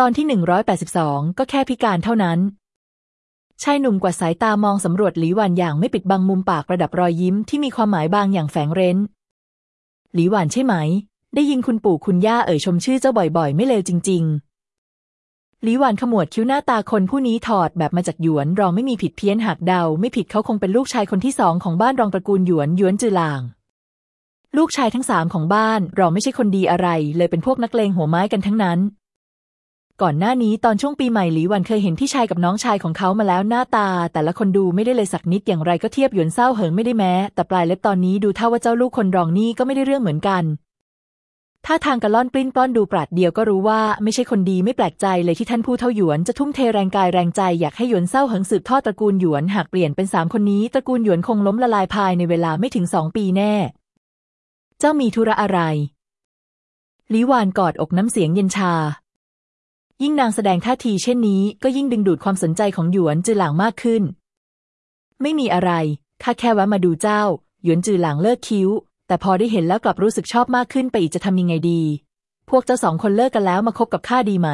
ตอนที่หนึ่งร้อยแปดสิบสองก็แค่พิการเท่านั้นชายหนุ่มกว่าสายตามองสำรวจหลีหวานอย่างไม่ปิดบังมุมปากประดับรอยยิ้มที่มีความหมายบางอย่างแฝงเร้น หลีหวานใช่ไหม ได้ยินคุณปู่คุณย่าเอ่ยชมชื่อเจ้าบ่อยๆ ไม่เลวจริง ๆ หลีหวานขมวดคิ้วหน้าตาคนผู้นี้ถอดแบบมาจากหยวนรองไม่มีผิดเพี้ยนหากเดา ไม่ผิดเขาคงเป็นลูกชายคนที่สองของบ้านรองตระกูลหยวนหยวนจือหลาง ลูกชายทั้งสามของบ้านเราไม่ใช่คนดีอะไร เลยเป็นพวกนักเลงหัวไม้กันทั้งนั้น ก่อนหน้านี้ตอนช่วงปีใหม่หลีหวันเคยเห็นพี่ชายกับน้องชายของเขามาแล้วหน้าตา แต่ละคนดูไม่ได้เลยสักนิดอย่างไรก็เทียบหยวนเศร้าเหิงไม่ได้แม้ แต่ปลายเล็บตอนนี้ดูเท่าว่าเจ้าลูกคนรองนี่ก็ไม่ได้เรื่องเหมือนกันถ้าทางกระล่อนปลิ้นปล้อนดูปราดเดียวก็รู้ว่าไม่ใช่คนดีไม่แปลกใจเลยที่ท่านผู้เท่าหยวนจะทุ่มเทแรงกายแรงใจอยากให้หยวนเศร้าเหิงสืบทอดตระกูลหยวนหากเปลี่ยนเป็นสามคนนี้ตระกูลหยวนคงล้มละลายภายในเวลาไม่ถึงสองปีแน่ เจ้ามีธุระอะไรหลีหวานกอดอกน้ำเสียงเย็นชา ยิ่งนางแสดงท่าทีเช่นนี้ ก็ยิ่งดึงดูดความสนใจของหยวนจือหลางมากขึ้น ไม่มีอะไร ข้าแค่แวะมาดูเจ้า หยวนจือหลางเลิกคิ้ว แต่พอได้เห็นแล้วกลับรู้สึกชอบมากขึ้นไปอีกจะทำยังไงดี พวกเจ้าสองคนเลิกกันแล้วมาคบกับข้าดีไหม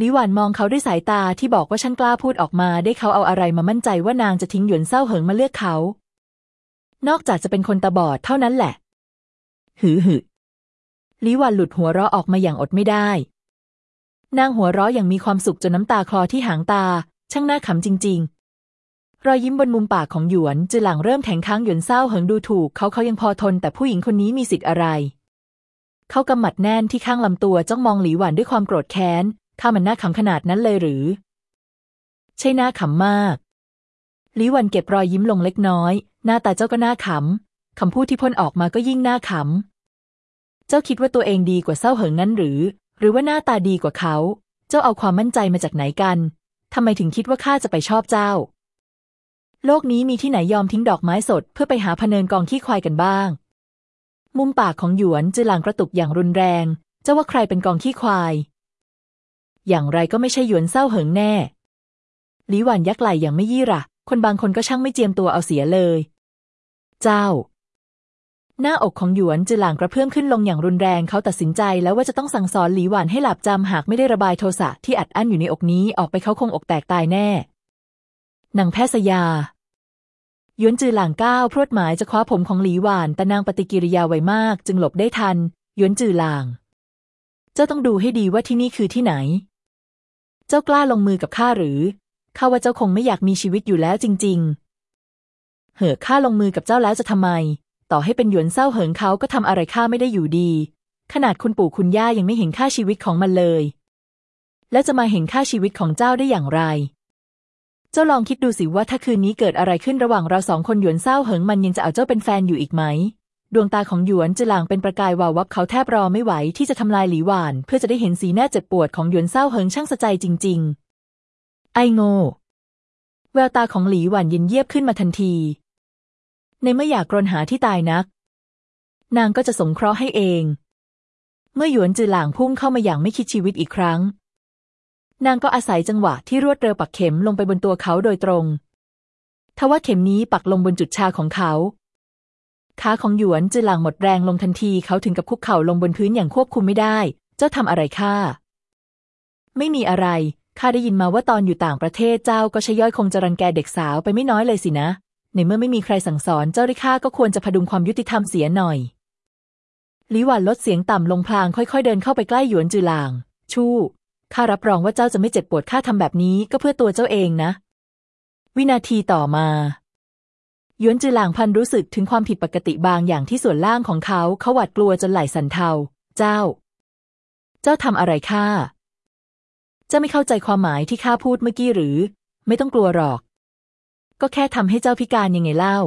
ลีหวานมองเขาด้วยสายตาที่บอกว่าฉันกล้าพูดออกมา ได้เขาเอาอะไรมามั่นใจว่านางจะทิ้งหยวนเศร้าเหิงมาเลือกเขา นอกจากจะเป็นคนตาบอดเท่านั้นแหละ หือหือลิวันหลุดหัวเราะออกมาอย่างอดไม่ได้ นางหัวเราะอย่างมีความสุขจนน้ำตาคลอที่หางตา ช่างน่าขำจริง ๆ รอยยิ้มบนมุมปากของหยวนจือหลังเริ่มแข็งค้างหยวนเศร้าเหิงดูถูกเขาเขายังพอทน แต่ผู้หญิงคนนี้มีสิทธิ์อะไร เขากำหมัดแน่นที่ข้างลำตัวจ้องมองหลีหวันด้วยความโกรธแค้นข้ามันน่าขำขนาดนั้นเลยหรือ ใช่น่าขำมากหลีหวันเก็บรอยยิ้มลงเล็กน้อย หน้าตาเจ้าก็น่าขำคำพูดที่พ่นออกมาก็ยิ่งน่าขำเจ้าคิดว่าตัวเองดีกว่าเศร้าเหิงนั้นหรือ หรือว่าหน้าตาดีกว่าเขา เจ้าเอาความมั่นใจมาจากไหนกันทำไมถึงคิดว่าข้าจะไปชอบเจ้า โลกนี้มีที่ไหนยอมทิ้งดอกไม้สด เพื่อไปหาพเนินกองขี้ควายกันบ้าง มุมปากของหยวนจือหลางกระตุกอย่างรุนแรงเจ้าว่าใครเป็นกองขี้ควาย อย่างไรก็ไม่ใช่หยวนเศร้าเหิงแน่หลีหวันยักไหลอย่างไม่ยี่ระคนบางคนก็ช่างไม่เจียมตัวเอาเสียเลย เจ้า หน้าอกของหยวนจือหลางกระเพื่อมขึ้นลงอย่างรุนแรงเขาตัดสินใจแล้วว่าจะต้องสั่งสอนหลีหวานให้หลับจำหากไม่ได้ระบายโทสะที่อัดอั้นอยู่ในอกนี้ออกไปเขาคงอกแตกตายแน่นางแพทย์สยาหยวนจือหลางก้าวพรวดหมายจะคว้าผมของหลีหวานแต่นางปฏิกิริยาไวมาก จึงหลบได้ทันหยวนจือหลาง เจ้าต้องดูให้ดีว่าที่นี่คือที่ไหน เจ้ากล้าลงมือกับข้าหรือข้าว่าเจ้าคงไม่อยากมีชีวิตอยู่แล้วจริง ๆ เหอข้าลงมือกับเจ้าแล้วจะทำไม ต่อให้เป็นหยวนเศร้าเหิงเขาก็ทำอะไรข้าไม่ได้อยู่ดี ขนาดคุณปู่คุณย่ายังไม่เห็นค่าชีวิตของมันเลย แล้วจะมาเห็นค่าชีวิตของเจ้าได้อย่างไร เจ้าลองคิดดูสิว่าถ้าคืนนี้เกิดอะไรขึ้นระหว่างเราสองคนหยวนเศร้าเหิงมันยังจะเอาเจ้าเป็นแฟนอยู่อีกไหม ดวงตาของหยวนจือหลางเป็นประกายวาววับเขาแทบรอไม่ไหวที่จะทำลายหลีหวาน เพื่อจะได้เห็นสีหน้าเจ็บปวดของหยวนเศร้าเหิงช่างสะใจจริง ๆ ไอโง่แววตาของหลีหวันเย็นเยียบขึ้นมาทันที ในเมื่ออยากกรนหาที่ตายนัก นางก็จะสงเคราะห์ให้เอง เมื่อหยวนจือหลางพุ่งเข้ามาอย่างไม่คิดชีวิตอีกครั้ง นางก็อาศัยจังหวะที่รวดเร็วปักเข็มลงไปบนตัวเขาโดยตรง ทว่าเข็มนี้ปักลงบนจุดชาของเขา ขาของหยวนจือหลางหมดแรงลงทันทีเขาถึงกับคุกเข่าลงบนพื้นอย่างควบคุมไม่ได้ เจ้าทำอะไรข้า ไม่มีอะไรข้าได้ยินมาว่าตอนอยู่ต่างประเทศเจ้าก็ชย่อยคงจะรังแกเด็กสาวไปไม่น้อยเลยสินะ ในเมื่อไม่มีใครสั่งสอนเจ้าได้ข้าก็ควรจะพดุงความยุติธรรมเสียหน่อยลิหวันลดเสียงต่ำลงพลางค่อย ๆ เดินเข้าไปใกล้หยวนจือหลาง ชู่ข้ารับรองว่าเจ้าจะไม่เจ็บปวดข้าทำแบบนี้ก็เพื่อตัวเจ้าเองนะ วินาทีต่อมาหยวนจือหลางพันรู้สึกถึงความผิดปกติบางอย่างที่ส่วนล่างของเขาเขาหวาดกลัวจนไหลสั่นเทา เจ้า เจ้าทำอะไรข้าจะไม่เข้าใจความหมายที่ข้าพูดเมื่อกี้หรือ ไม่ต้องกลัวหรอก ก็แค่ทำให้เจ้าพิการยังไงเล่า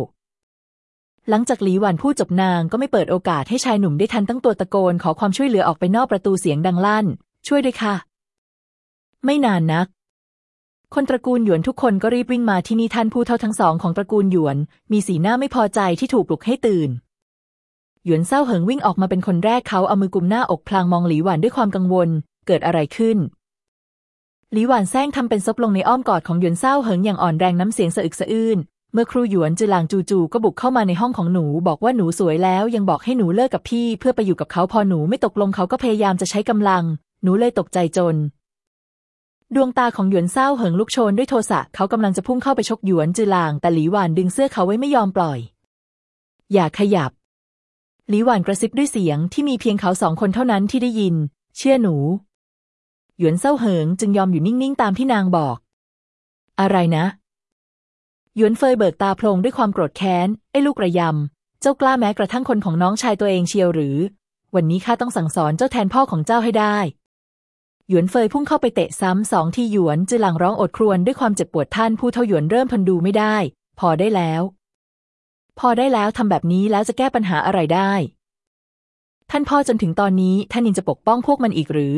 หลังจากหลีหวันพูดจบนางก็ไม่เปิดโอกาสให้ชายหนุ่มได้ทันตั้งตัวตะโกนขอความช่วยเหลือออกไปนอกประตูเสียงดังลั่น ช่วยด้วยค่ะ ไม่นานนัก คนตระกูลหยวนทุกคนก็รีบวิ่งมาที่นี่ท่านผู้เท่าทั้งสองของตระกูลหยวน มีสีหน้าไม่พอใจที่ถูกปลุกให้ตื่นหยวนเศร้าเหิงวิ่งออกมาเป็นคนแรกเขาเอามือกุมหน้าอกพลางมองหลีหวันด้วยความกังวล เกิดอะไรขึ้น หลีหวานแซงทำเป็นซบลงในอ้อมกอดของหยวนเศร้าเหิงอย่างอ่อนแรงน้ำเสียงสะอึกสะอื้นเมื่อครูหยวนจือหลางจู่ๆก็บุกเข้ามาในห้องของหนูบอกว่าหนูสวยแล้วยังบอกให้หนูเลิกกับพี่ เพื่อไปอยู่กับเขาพอหนูไม่ตกลงเขาก็พยายามจะใช้กำลัง หนูเลยตกใจจน ดวงตาของหยวนเศร้าเหิงลุกโชนด้วยโทสะเขากำลังจะพุ่งเข้าไปชกหยวนจือหลาง แต่หลีหวานดึงเสื้อเขาไว้ไม่ยอมปล่อย อย่าขยับ หลีหวานกระซิบด้วยเสียงที่มีเพียงเขาสองคนเท่านั้นที่ได้ยิน เชื่อหนู หยวนเศร้าเหิงจึงยอมอยู่นิ่งๆ ตามที่นางบอก อะไรนะ หยวนเฟยเบิกตาโพลงด้วยความโกรธแค้น ไอ้ลูกระยำ เจ้ากล้าแม้กระทั่งคนของน้องชายตัวเองเชียวหรือ วันนี้ข้าต้องสั่งสอนเจ้าแทนพ่อของเจ้าให้ได้ หยวนเฟยพุ่งเข้าไปเตะซ้ำสองที่หยวนจือหลังร้องอดครวญด้วยความเจ็บปวดท่านผู้เท่าหยวนเริ่มทนดูไม่ได้ พอได้แล้ว พอได้แล้วทำแบบนี้แล้วจะแก้ปัญหาอะไรได้ท่านพ่อจนถึงตอนนี้ท่านยังจะปกป้องพวกมันอีกหรือ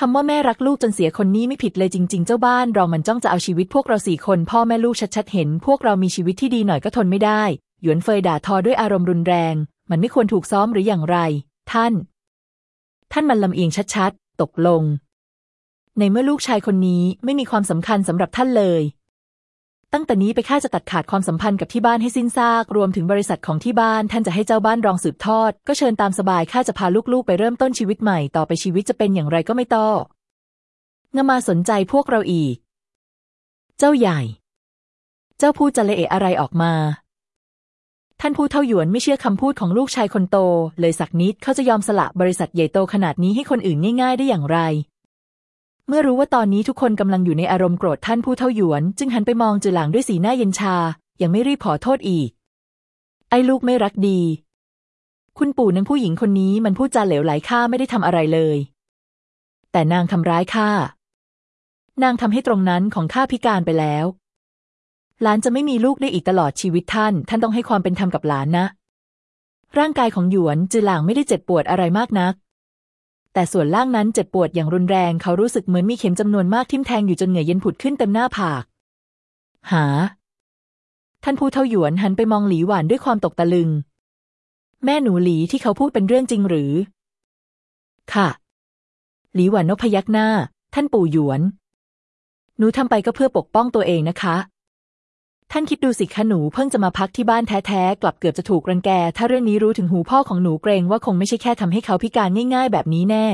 คำว่าแม่รักลูกจนเสียคนนี้ไม่ผิดเลยจริง ๆ เจ้าบ้านเรามันจ้องจะเอาชีวิตพวกเราสี่คน พ่อแม่ลูกชัดๆเห็น พวกเรามีชีวิตที่ดีหน่อยก็ทนไม่ได้ หยวนเฟยด่าทอด้วยอารมณ์รุนแรง มันไม่ควรถูกซ้อมหรืออย่างไร ท่าน ท่านมันลำเอียงชัดๆ ตกลง ในเมื่อลูกชายคนนี้ไม่มีความสำคัญสำหรับท่านเลย ตั้งแต่นี้ไปข้าจะตัดขาดความสัมพันธ์กับที่บ้านให้สิ้นซาก รวมถึงบริษัทของที่บ้าน ท่านจะให้เจ้าบ้านรองสืบทอด ก็เชิญตามสบายข้าจะพาลูกๆ ไปเริ่มต้นชีวิตใหม่ต่อไปชีวิตจะเป็นอย่างไรก็ไม่ต้องงมาสนใจพวกเราอีก เจ้าใหญ่ เจ้าพูดจะเละเอะอะไรออกมา ท่านผู้เท่าหยวนไม่เชื่อคำพูดของลูกชายคนโต เลยสักนิดเขาจะยอมสละบริษัทใหญ่โตขนาดนี้ให้คนอื่นง่าย ๆ ได้อย่างไร เมื่อรู้ว่าตอนนี้ทุกคนกำลังอยู่ในอารมณ์โกรธท่านผู้เท่าหยวน จึงหันไปมองจือหลางด้วยสีหน้าเย็นชา ยังไม่รีบขอโทษอีก ไอ้ลูกไม่รักดี คุณปู่นางผู้หญิงคนนี้มันพูดจาเหลวไหลข้าไม่ได้ทำอะไรเลย แต่นางทำร้ายข้านางทำให้ตรงนั้นของข้าพิการไปแล้ว หลานจะไม่มีลูกได้อีกตลอดชีวิตท่าน ท่านต้องให้ความเป็นธรรมกับหลานนะ ร่างกายของหยวนจือหลางไม่ได้เจ็บปวดอะไรมากนัก แต่ส่วนล่างนั้นเจ็บปวดอย่างรุนแรงเขารู้สึกเหมือนมีเข็มจำนวนมากทิ่มแทงอยู่จนเหงื่อเย็นผุดขึ้นเต็มหน้าผาก หา ท่านผู้เท่าหยวนหันไปมองหลีหวานด้วยความตกตะลึง แม่หนูหลีที่เขาพูดเป็นเรื่องจริงหรือ ค่ะ หลีหวานนพยักหน้า ท่านปู่หยวน หนูทำไปก็เพื่อปกป้องตัวเองนะคะ ท่านคิดดูสิคะหนูเพิ่งจะมาพักที่บ้านแท้ๆ กลับเกือบจะถูกรังแก ถ้าเรื่องนี้รู้ถึงหูพ่อของหนูเกรงว่าคงไม่ใช่แค่ทำให้เขาพิการง่าย ๆ แบบนี้แน่